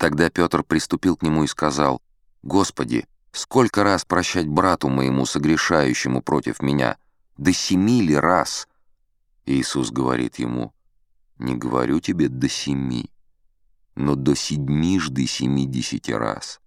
Тогда Петр приступил к нему и сказал, «Господи, сколько раз прощать брату моему, согрешающему против меня? До семи ли раз?» Иисус говорит ему, «Не говорю тебе до семи, но до седьмижды семидесяти раз».